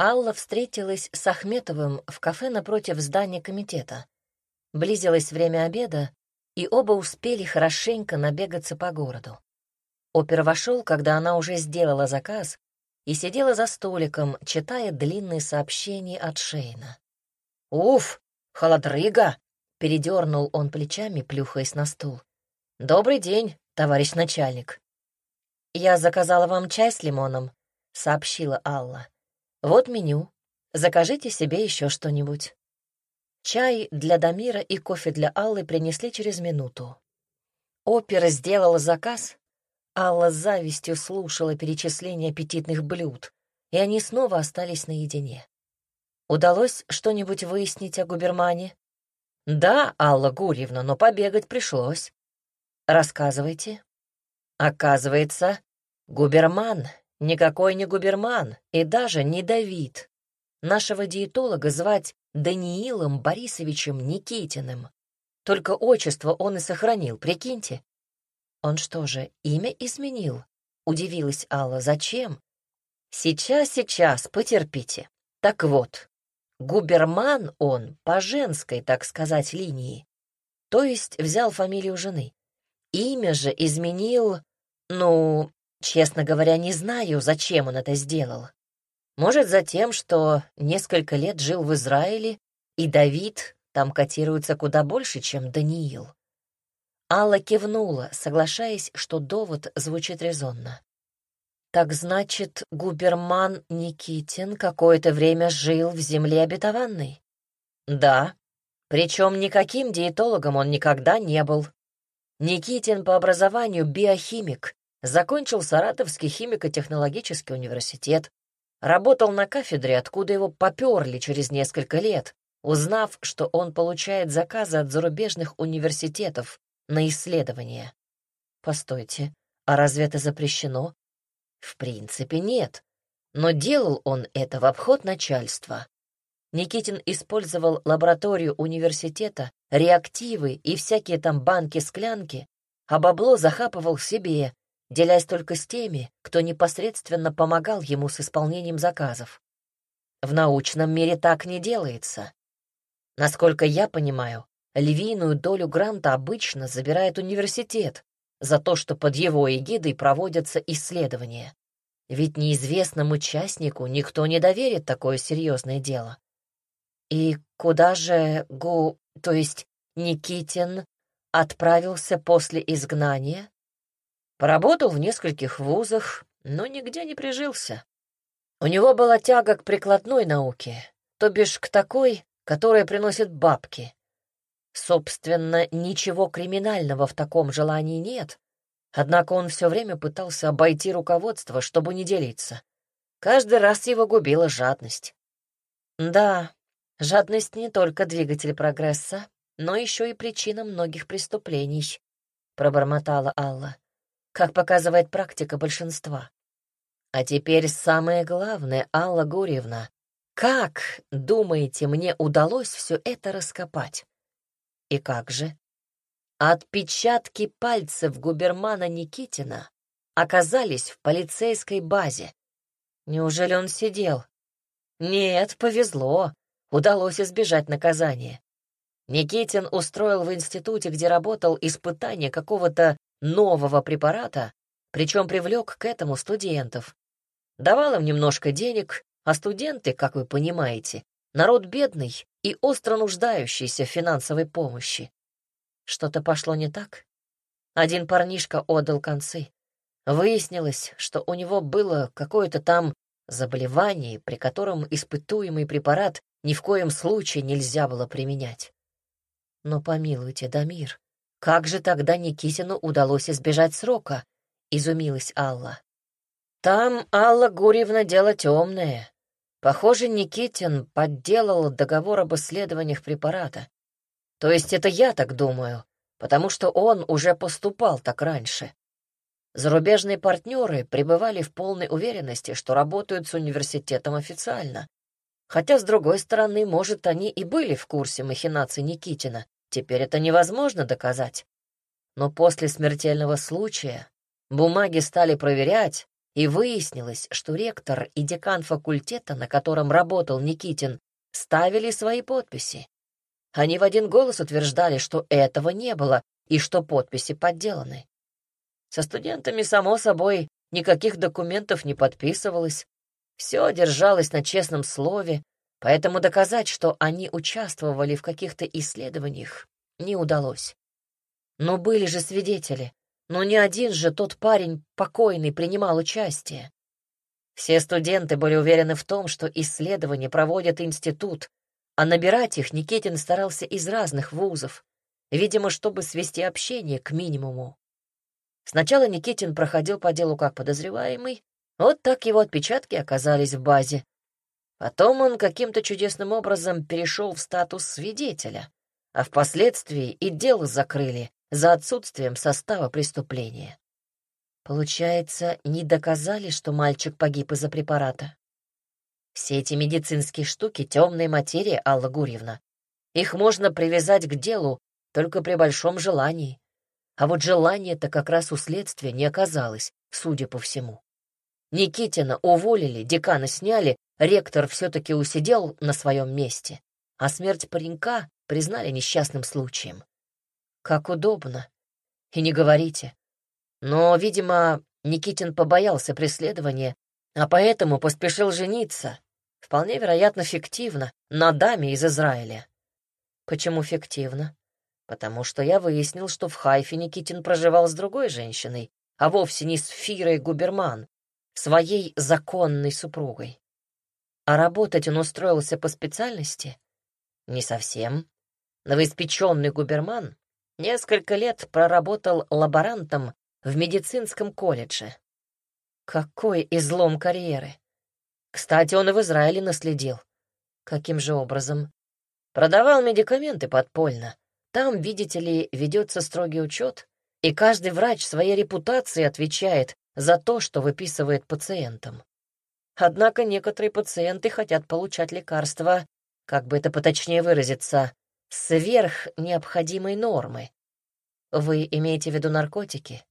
Алла встретилась с Ахметовым в кафе напротив здания комитета. Близилось время обеда, и оба успели хорошенько набегаться по городу. Опер вошел, когда она уже сделала заказ, и сидела за столиком, читая длинные сообщения от Шейна. «Уф, холодрыга!» — передернул он плечами, плюхаясь на стул. «Добрый день, товарищ начальник». «Я заказала вам чай с лимоном», — сообщила Алла. «Вот меню. Закажите себе еще что-нибудь». Чай для Дамира и кофе для Аллы принесли через минуту. Опера сделала заказ. Алла с завистью слушала перечисление аппетитных блюд, и они снова остались наедине. Удалось что-нибудь выяснить о губермане? Да, Алла Гурьевна, но побегать пришлось. Рассказывайте. Оказывается, губерман никакой не губерман и даже не Давид. Нашего диетолога звать Даниилом Борисовичем Никитиным. Только отчество он и сохранил, прикиньте. Он что же, имя изменил? Удивилась Алла. Зачем? Сейчас, сейчас, потерпите. Так вот, губерман он по женской, так сказать, линии. То есть взял фамилию жены. Имя же изменил, ну, честно говоря, не знаю, зачем он это сделал. Может, за тем, что несколько лет жил в Израиле, и Давид там котируется куда больше, чем Даниил. Алла кивнула, соглашаясь, что довод звучит резонно. Так значит, губерман Никитин какое-то время жил в земле обетованной? Да, причем никаким диетологом он никогда не был. Никитин по образованию биохимик, закончил Саратовский химико-технологический университет, работал на кафедре, откуда его поперли через несколько лет, узнав, что он получает заказы от зарубежных университетов на исследования. Постойте, а разве это запрещено? В принципе, нет. Но делал он это в обход начальства. Никитин использовал лабораторию университета, реактивы и всякие там банки-склянки, а бабло захапывал себе, делясь только с теми, кто непосредственно помогал ему с исполнением заказов. В научном мире так не делается. Насколько я понимаю, львиную долю гранта обычно забирает университет за то, что под его эгидой проводятся исследования. Ведь неизвестному участнику никто не доверит такое серьезное дело. И куда же Гу, то есть Никитин, отправился после изгнания? Поработал в нескольких вузах, но нигде не прижился. У него была тяга к прикладной науке, то бишь к такой, которая приносит бабки. Собственно, ничего криминального в таком желании нет, однако он все время пытался обойти руководство, чтобы не делиться. Каждый раз его губила жадность. Да, Жадность не только двигатель прогресса, но еще и причина многих преступлений, пробормотала Алла, как показывает практика большинства. А теперь самое главное, Алла Гурьевна, как, думаете, мне удалось все это раскопать? И как же? Отпечатки пальцев губермана Никитина оказались в полицейской базе. Неужели он сидел? Нет, повезло удалось избежать наказания. Никитин устроил в институте, где работал, испытание какого-то нового препарата, причем привлек к этому студентов. Давал им немножко денег, а студенты, как вы понимаете, народ бедный и остро нуждающийся в финансовой помощи. Что-то пошло не так? Один парнишка отдал концы. Выяснилось, что у него было какое-то там заболевание, при котором испытуемый препарат ни в коем случае нельзя было применять. Но помилуйте, Дамир, как же тогда Никитину удалось избежать срока? Изумилась Алла. Там Алла Гурьевна дело темное. Похоже, Никитин подделал договор об исследованиях препарата. То есть это я так думаю, потому что он уже поступал так раньше. Зарубежные партнеры пребывали в полной уверенности, что работают с университетом официально, Хотя, с другой стороны, может, они и были в курсе махинаций Никитина. Теперь это невозможно доказать. Но после смертельного случая бумаги стали проверять, и выяснилось, что ректор и декан факультета, на котором работал Никитин, ставили свои подписи. Они в один голос утверждали, что этого не было и что подписи подделаны. Со студентами, само собой, никаких документов не подписывалось. Все держалось на честном слове, поэтому доказать, что они участвовали в каких-то исследованиях, не удалось. Но были же свидетели, но не один же тот парень покойный принимал участие. Все студенты были уверены в том, что исследования проводит институт, а набирать их Никитин старался из разных вузов, видимо, чтобы свести общение к минимуму. Сначала Никитин проходил по делу как подозреваемый, вот так его отпечатки оказались в базе. Потом он каким-то чудесным образом перешел в статус свидетеля, а впоследствии и дело закрыли за отсутствием состава преступления. Получается, не доказали, что мальчик погиб из-за препарата? Все эти медицинские штуки — темная материя, Алла Гурьевна. Их можно привязать к делу только при большом желании. А вот желания-то как раз у следствия не оказалось, судя по всему. Никитина уволили, декана сняли, ректор все-таки усидел на своем месте, а смерть паренька признали несчастным случаем. Как удобно. И не говорите. Но, видимо, Никитин побоялся преследования, а поэтому поспешил жениться, вполне вероятно, фиктивно, на даме из Израиля. Почему фиктивно? Потому что я выяснил, что в Хайфе Никитин проживал с другой женщиной, а вовсе не с Фирой Губерман, своей законной супругой. А работать он устроился по специальности? Не совсем. Новоиспеченный Губерман Несколько лет проработал лаборантом в медицинском колледже. Какой излом карьеры! Кстати, он и в Израиле наследил. Каким же образом? Продавал медикаменты подпольно. Там, видите ли, ведется строгий учет, и каждый врач своей репутацией отвечает за то, что выписывает пациентам. Однако некоторые пациенты хотят получать лекарства, как бы это поточнее выразиться, сверх необходимой нормы. Вы имеете в виду наркотики?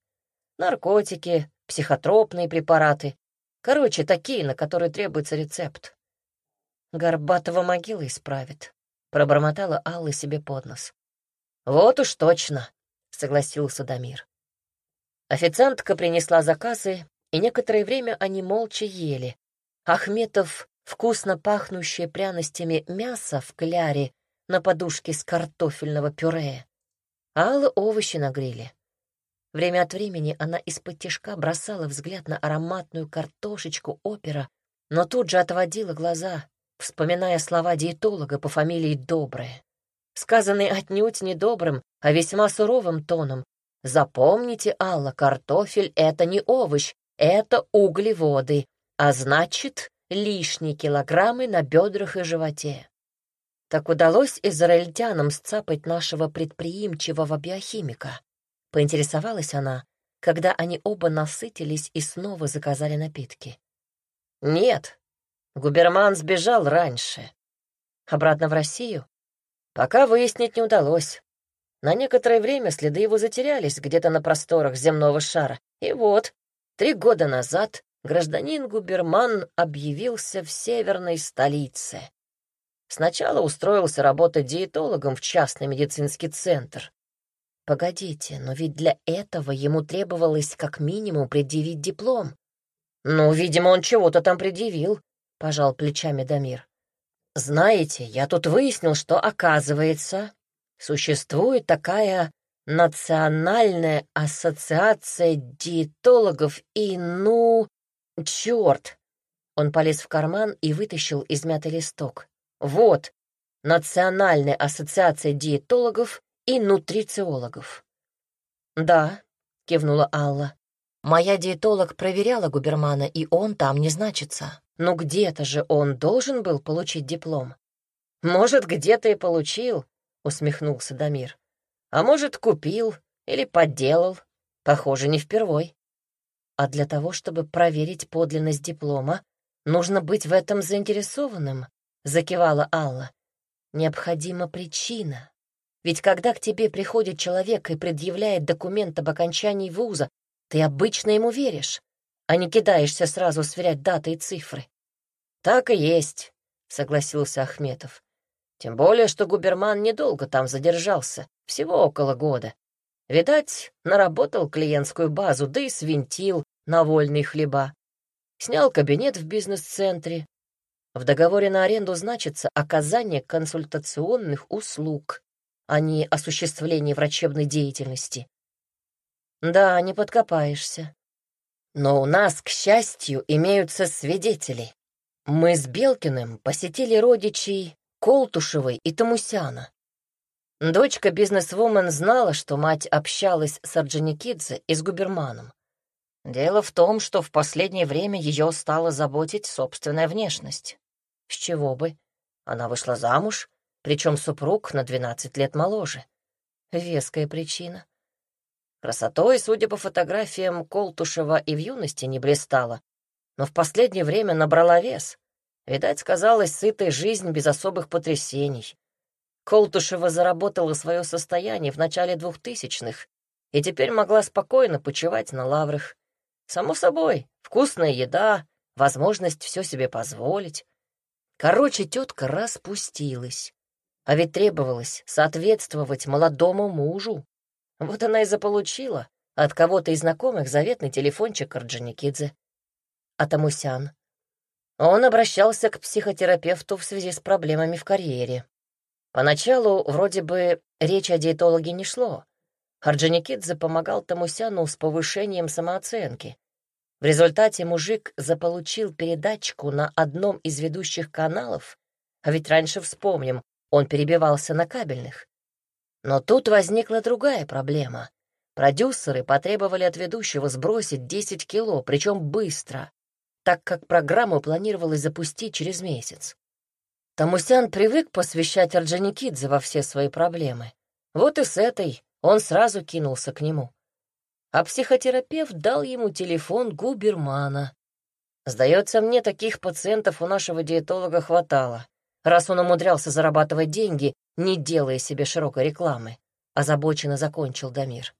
Наркотики, психотропные препараты. Короче, такие, на которые требуется рецепт. Горбатого могила исправит, пробормотала Алла себе под нос. Вот уж точно, согласился Дамир. Официантка принесла заказы, и некоторое время они молча ели. Ахметов вкусно пахнущее пряностями мясо в кляре на подушке с картофельного пюре. Алла овощи на гриле. Время от времени она из-под тишка бросала взгляд на ароматную картошечку опера, но тут же отводила глаза, вспоминая слова диетолога по фамилии Добрая, сказанные отнюдь не добрым, а весьма суровым тоном. «Запомните, Алла, картофель — это не овощ, это углеводы, а значит, лишние килограммы на бедрах и животе. Так удалось израильтянам сцапать нашего предприимчивого биохимика? Поинтересовалась она, когда они оба насытились и снова заказали напитки. Нет, Губерман сбежал раньше. Обратно в Россию? Пока выяснить не удалось. На некоторое время следы его затерялись где-то на просторах земного шара. И вот, три года назад гражданин Губерман объявился в северной столице. Сначала устроился работать диетологом в частный медицинский центр. Погодите, но ведь для этого ему требовалось как минимум предъявить диплом. Ну, видимо, он чего-то там предъявил, — пожал плечами Дамир. Знаете, я тут выяснил, что, оказывается, существует такая Национальная ассоциация диетологов и, ну, черт. Он полез в карман и вытащил измятый листок. Вот, Национальная ассоциация диетологов и нутрициологов. Да, кивнула Алла. Моя диетолог проверяла Губермана, и он там не значится. Но где-то же он должен был получить диплом. Может, где-то и получил, усмехнулся Дамир. А может, купил или подделал. Похоже, не впервой. А для того, чтобы проверить подлинность диплома, нужно быть в этом заинтересованным, закивала Алла. Необходима причина. Ведь когда к тебе приходит человек и предъявляет документ об окончании вуза, ты обычно ему веришь. а не кидаешься сразу сверять даты и цифры. Так и есть, согласился Ахметов. Тем более, что губерман недолго там задержался, всего около года. Видать, наработал клиентскую базу, да и свинтил на вольные хлеба. Снял кабинет в бизнес-центре. В договоре на аренду значится оказание консультационных услуг, а не осуществление врачебной деятельности. Да, не подкопаешься. Но у нас, к счастью, имеются свидетели. Мы с Белкиным посетили родичей Колтушевой и Тамусяна. Дочка бизнесвумен знала, что мать общалась с Орджоникидзе и с Губерманом. Дело в том, что в последнее время ее стала заботить собственная внешность. С чего бы? Она вышла замуж, причем супруг на 12 лет моложе. Веская причина. Красотой, судя по фотографиям, Колтушева и в юности не блистала, но в последнее время набрала вес. Видать, сказалась сытая жизнь без особых потрясений. Колтушева заработала свое состояние в начале двухтысячных и теперь могла спокойно почивать на лаврах. Само собой, вкусная еда, возможность все себе позволить. Короче, тетка распустилась. А ведь требовалось соответствовать молодому мужу. Вот она и заполучила от кого-то из знакомых заветный телефончик Орджоникидзе. А Тамусян. Он обращался к психотерапевту в связи с проблемами в карьере. Поначалу вроде бы речь о диетологе не шло. Орджоникидзе помогал Тамусяну с повышением самооценки. В результате мужик заполучил передатчику на одном из ведущих каналов, а ведь раньше, вспомним, он перебивался на кабельных. Но тут возникла другая проблема. Продюсеры потребовали от ведущего сбросить 10 кило, причем быстро, так как программу планировалось запустить через месяц. Тамусян привык посвящать Орджоникидзе во все свои проблемы. Вот и с этой он сразу кинулся к нему. А психотерапевт дал ему телефон губермана. Сдается мне, таких пациентов у нашего диетолога хватало, раз он умудрялся зарабатывать деньги, не делая себе широкой рекламы. Озабоченно закончил Дамир.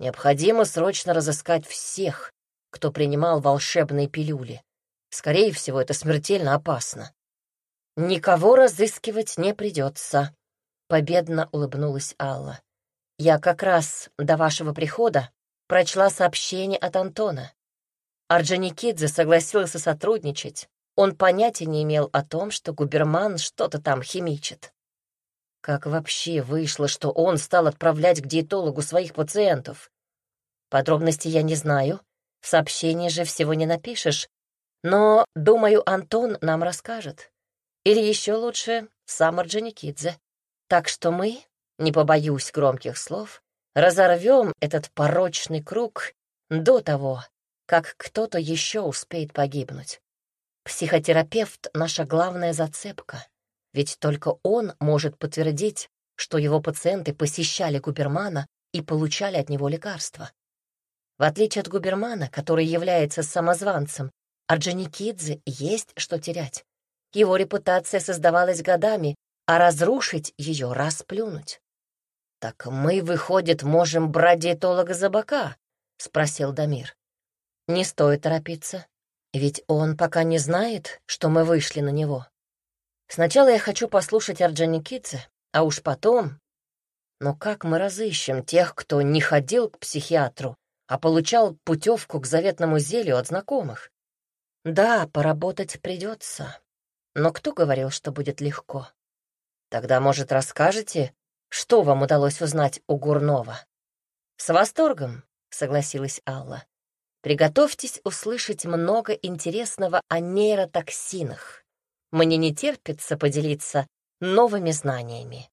Необходимо срочно разыскать всех, кто принимал волшебные пилюли. Скорее всего, это смертельно опасно. «Никого разыскивать не придется», — победно улыбнулась Алла. «Я как раз до вашего прихода прочла сообщение от Антона. Орджоникидзе согласился сотрудничать. Он понятия не имел о том, что губерман что-то там химичит. Как вообще вышло, что он стал отправлять к диетологу своих пациентов? Подробностей я не знаю, в сообщении же всего не напишешь, но, думаю, Антон нам расскажет. Или еще лучше, сам Орджоникидзе. Так что мы, не побоюсь громких слов, разорвем этот порочный круг до того, как кто-то еще успеет погибнуть. Психотерапевт — наша главная зацепка, ведь только он может подтвердить, что его пациенты посещали Губермана и получали от него лекарства. В отличие от Губермана, который является самозванцем, Орджоникидзе есть что терять. Его репутация создавалась годами, а разрушить ее — расплюнуть. «Так мы, выходит, можем брать диетолога за бока?» — спросил Дамир. «Не стоит торопиться, ведь он пока не знает, что мы вышли на него. Сначала я хочу послушать Орджоникидзе, а уж потом... Но как мы разыщем тех, кто не ходил к психиатру, а получал путевку к заветному зелью от знакомых? Да, поработать придется, но кто говорил, что будет легко? Тогда, может, расскажете, что вам удалось узнать у Гурнова? С восторгом, согласилась Алла. Приготовьтесь услышать много интересного о нейротоксинах. Мне не терпится поделиться новыми знаниями.